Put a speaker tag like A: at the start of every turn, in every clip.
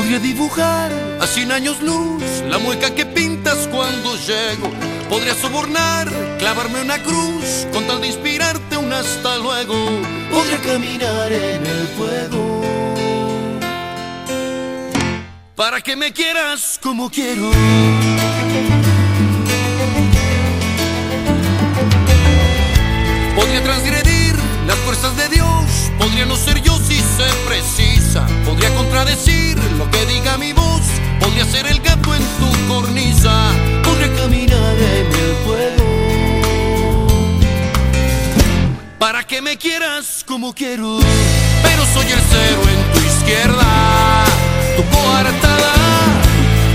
A: Podría dibujar a cien años luz la mueca que pintas cuando llego. Podría sobornar, clavarme una cruz con tal de inspirarte un hasta luego. Podría caminar en el fuego. Para que me quieras como quiero. Podría transgredir las fuerzas de Dios. Podría no ser yo si se precisa. Podría contradecir lo que diga mi voz. Podría ser el gato en tu cornisa. Podría caminar en el fuego. Para que me quieras como quiero. Pero soy el cero en tu izquierda. Tu coartada.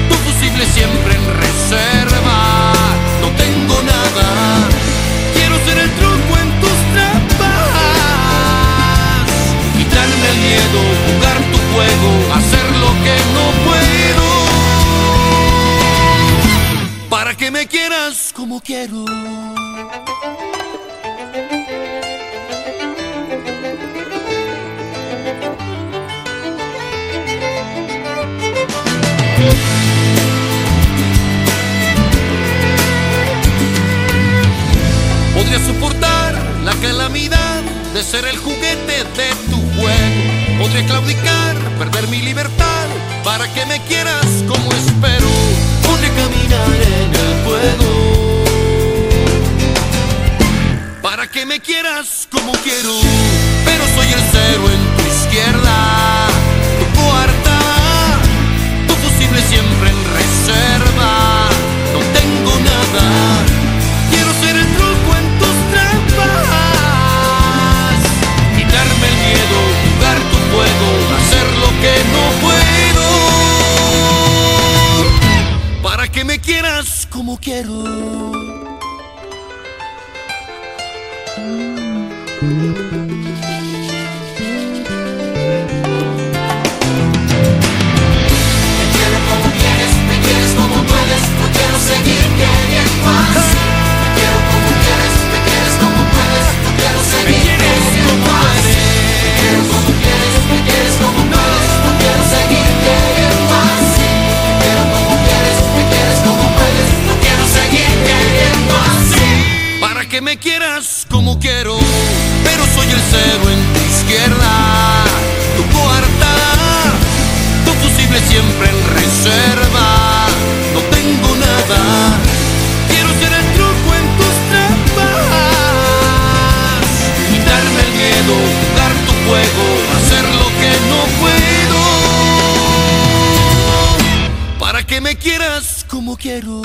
A: Tu fusible siempre en reserva. Quiero. Podría soportar la calamidad de ser el juguete de tu juego. Podría claudicar, perder mi libertad para que me quieras como espero. Podría como quiero. Me que me quieras como quiero.